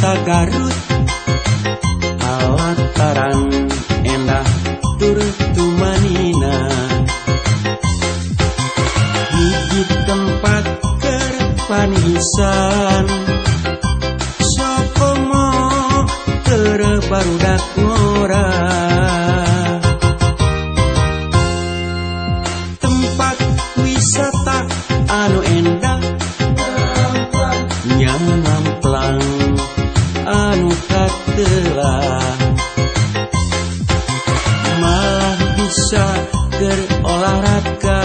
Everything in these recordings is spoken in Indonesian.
kota Garut awat tarang endah turut tumanina. Hiji tempat kerpanisan sokomo terbaru dakmo usah berolahraga.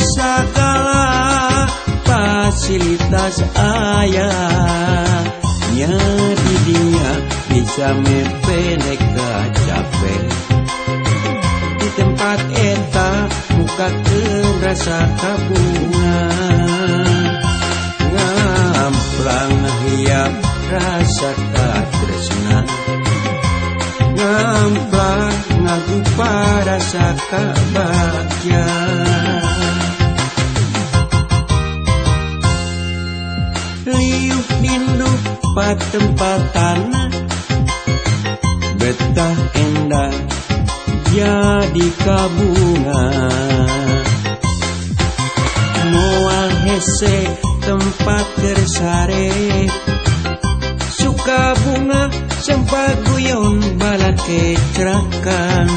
Segala fasilitas ayahnya di dia bisa mepelek capek di tempat eta muka terasa kabur. Saka bagja Liuh dindu patempatan Betah endah jadi kabunga. Mual hese tempat tersare. Suka bunga sempat guyon balak kecerakan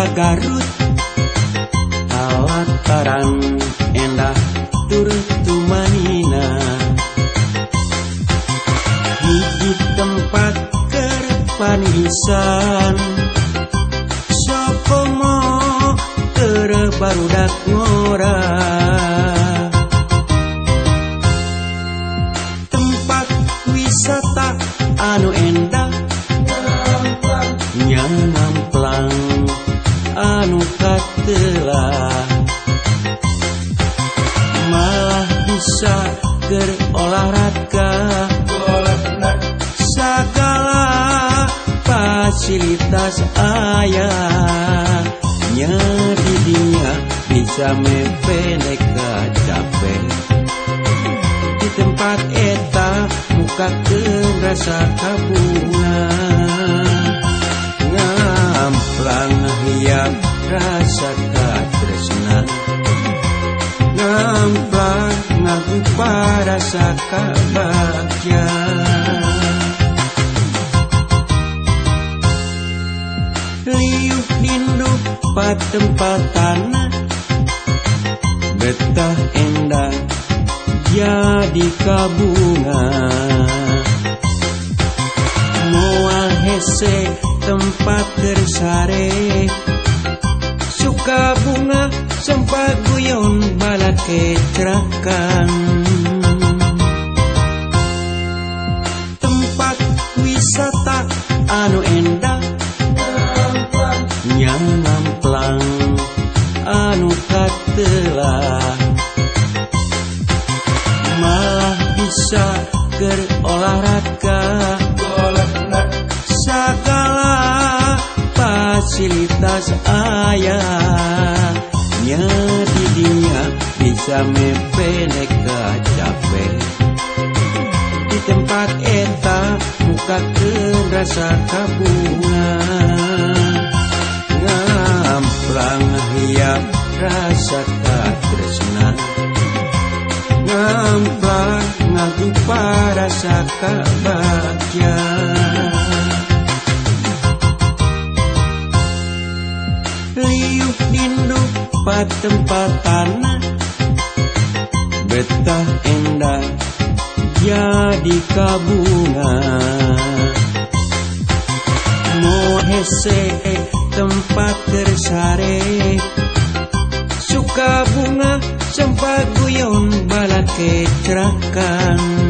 kota Garut Alataran endah turut tumanina. Hiji tempat kerpanisan. Sokomo terbarudak anu katelah Malah bisa berolahraga. Segala fasilitas ayah Nya di dinya bisa mepeleka capek Di tempat eta muka rasa kabunga hiap rasa katresna. Ngamplang ngaku pada saka bagja Liuh dindu patempatan Betah endah jadi kabunga Mual hese tempat tersare kecerakan Tempat wisata anu endah Nyamplang anu katelah. Malah bisa berolahraga Segala fasilitas ayah Nya di dinya bisa mepeleka capek Di tempat eta muka rasa kabunga Ngamplang hiap rasa katresna Ngamplang ngaku pada saka bagja Liuh dindu patempatan Betah endah jadi kabunga Mohese tempat tersare Suka bunga sempat guyon balak kecerakan